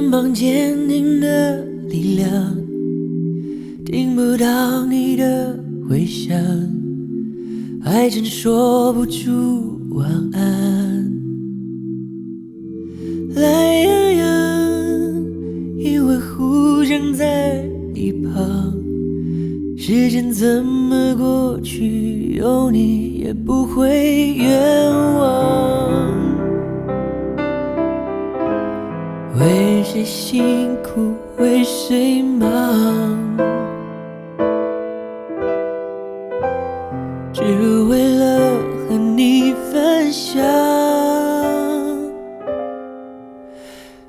肩膀坚定的力量，听不到你的回响，还真说不出晚安。懒洋洋，因为互相在一旁，时间怎么过去，有你也不会冤枉。为谁辛苦为谁忙，只为了和你分享。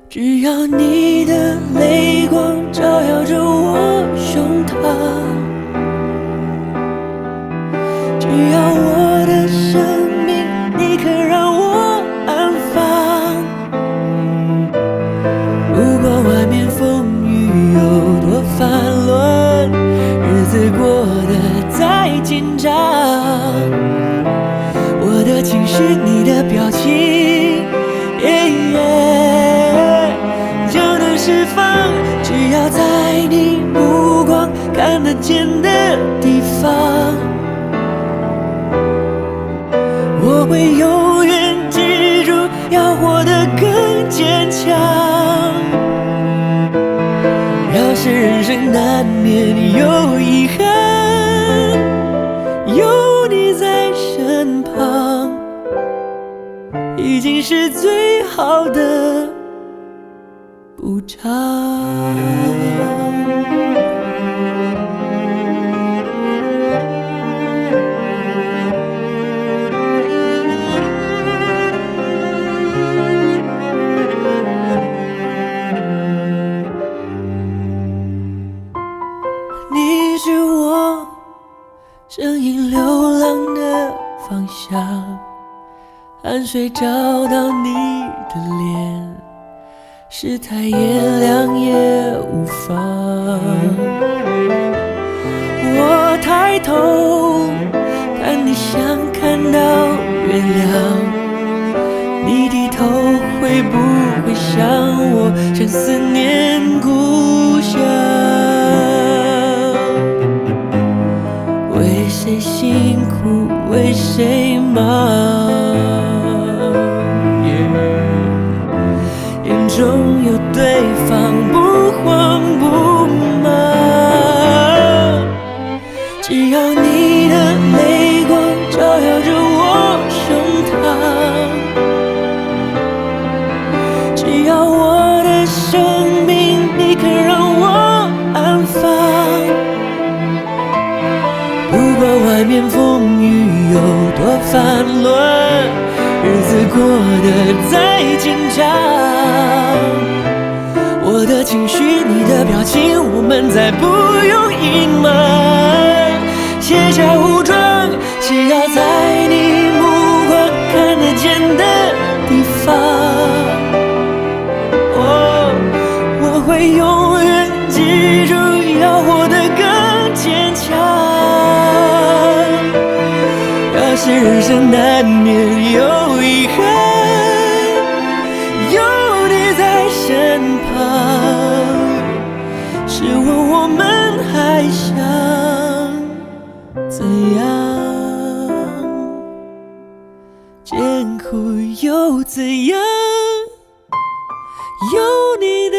只要你的泪光子过得再紧张，我的情绪，你的表情，耶就能释放。只要在你目光看得见的地方，我会用人生难免有遗憾，有你在身旁，已经是最好的补偿。汗水找到你的脸，是太炎凉也无妨。我抬头看你，像看到月亮。你低头会不会想我，像思念故谁辛苦为谁忙？眼中有对方，不管外面风雨有多烦乱，日子过得再紧张，我的情绪，你的表情，我们再不用隐瞒，卸下武装，只要在你目光看得见的地方。哦，我会永远记人生难免有遗憾，有你在身旁，试问我们还想怎样？艰苦又怎样？有你的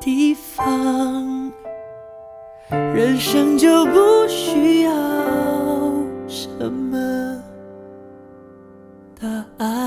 地方，人生就不需要什么。的爱。